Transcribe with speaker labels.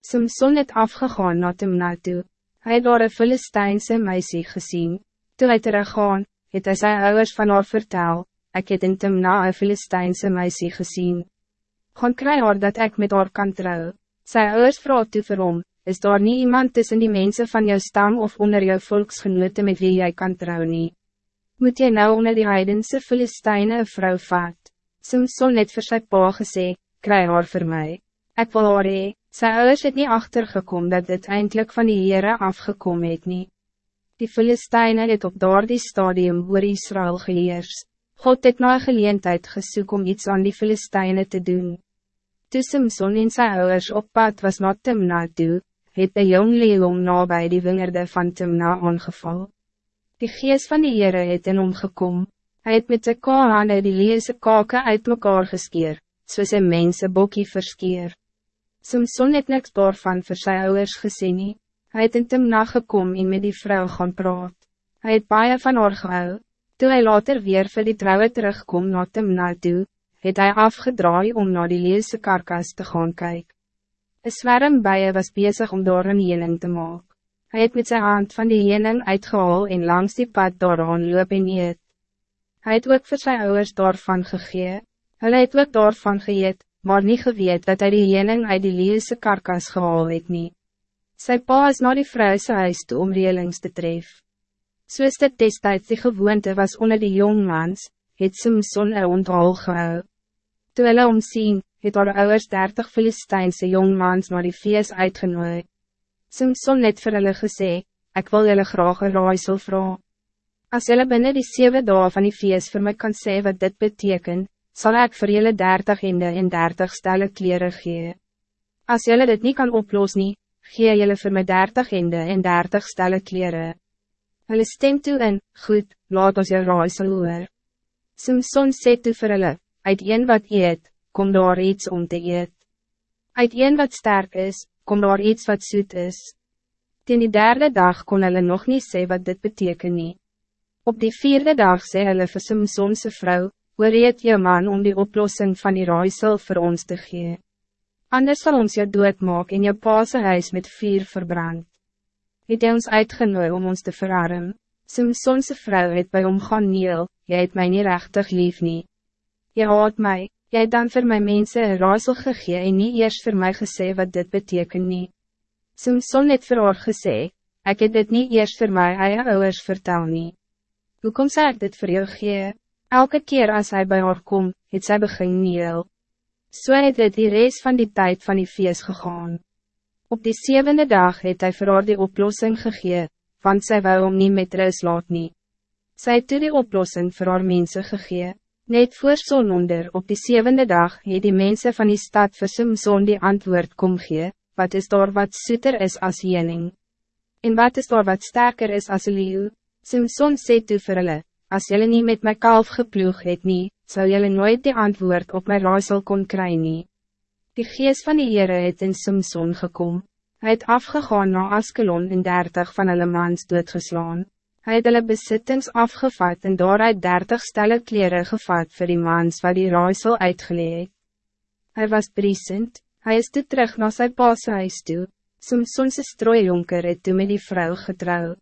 Speaker 1: Simson het afgegaan na Timna toe. Hy het daar een Filistijnse meisie gezien. Toe hy teruggaan, het hy sy ouders van haar vertel, ek het in Timna een Filistijnse meisie gezien. Gaan kry haar dat ik met haar kan trouw. Sy ouders vraag toe vir hom, is daar niet iemand tussen die mensen van jou stam of onder jou volksgenote met wie jij kan trouw nie? Moet jy nou onder die heidense Filistijne een vrou vat? Simson het vir sy pa gesê, kry haar vir my. Ek wil haar hee, Sy ouders het niet achtergekom dat dit eindelijk van die Heere afgekom het nie. Die Filisteine het op daardie stadium oor Israël geheers. God het na een geleentheid gesoek om iets aan die Filisteine te doen. Toe Simson en sy ouders op pad was na Timna toe, het de jong leeuw nabij die wingerde van Timna aangeval. Die gees van die Heere het in hom gekom. Hy het met sy kaane die leese kake uit mekaar geskeer, soos een mense bokkie verskeer. Simson het niks daarvan vir sy ouders gesê nie. Hy het in Timna gekom en met die vrouw gaan praat. Hij het baie van haar gehou. Toe hy later weer vir die trouwe terugkom na Timna toe, het hij afgedraai om naar die leese karkas te gaan kyk. Een zwerm bijen was bezig om daar een jening te maak. Hij het met zijn hand van die jening uitgehaal en langs die pad daaraan loop en eet. Hy het ook vir sy ouders daarvan gegee. Hulle het ook daarvan geëet, maar niet geweet dat hij die jening uit die leese karkas gehaal het nie. Sy pa is na die vrouwse huis toe om relings te tref. Soos dit destijds die gewoonte was onder die jongmans, het Simson een onthaal gehou. Toe hulle omsien, het haar ouders dertig Filistijnse jongmans naar die feest uitgenooi. Simson het vir hulle gesê, ek wil julle graag een raaisel vraag. As julle binnen die zeven dagen van die feest voor mij kan sê wat dit betekent, zal ik voor jullie dertig in de en dertig stelle kleren gee. Als jullie dit niet kan oplossen, gee jullie voor mij dertig in de en dertig stelle kleren. Hulle stem toe in, goed, laat ons jou raaisel hoor. Simson sê toe vir hulle, uit een wat eet, kom daar iets om te eet. Uit een wat sterk is, kom daar iets wat zoet is. Ten die derde dag kon hulle nog niet sê wat dit beteken nie. Op die vierde dag sê hulle vir Simsonse vrou, Oorreed je man om die oplossing van die raaisel voor ons te gee. Anders zal ons je doodmaak in je paase huis met vuur verbrand. Het hy ons uitgenooi om ons te verarm. Simsonse vrou het bij hom gaan niel, jy het my nie rechtig lief nie. Jy haat my, jy het dan voor my mense een raaisel gegee en nie eers voor my gesê wat dit beteken nie. Simson het vir haar gesê, ek het dit nie eers voor my eie ouwers vertel nie. Hoekom sê ek dit vir jou gee? Elke keer als hij bij haar kom, het sy begin niel. So het het die reis van die tijd van die feest gegaan. Op die zevende dag het hij vir haar die oplossing gegee, want sy wou om nie met reis laat nie. Sy het toe die oplossing vir haar mense gegee. Net voor zononder op die zevende dag het die mensen van die stad vir Simson die antwoord kom gee, wat is daar wat soeter is als jening? En wat is daar wat sterker is als leeuw? Simson sê toe vir hulle, Als jullie niet met mijn kalf geploeg het nie, zou jullie nooit die antwoord op mijn raaisel kon kry nie. Die geest van die Heere het in Simson gekom. Hij het afgegaan na Askelon en dertig van hulle mans doodgeslaan. Hij het hulle besittings afgevat en daaruit dertig stelle kleren gevat voor die mans wat die raaisel uitgeleid. Hij was briesend, hij is toe terug naar zijn paase huis toe. Simsonse strooijonker het toe met die vrouw getrouwd.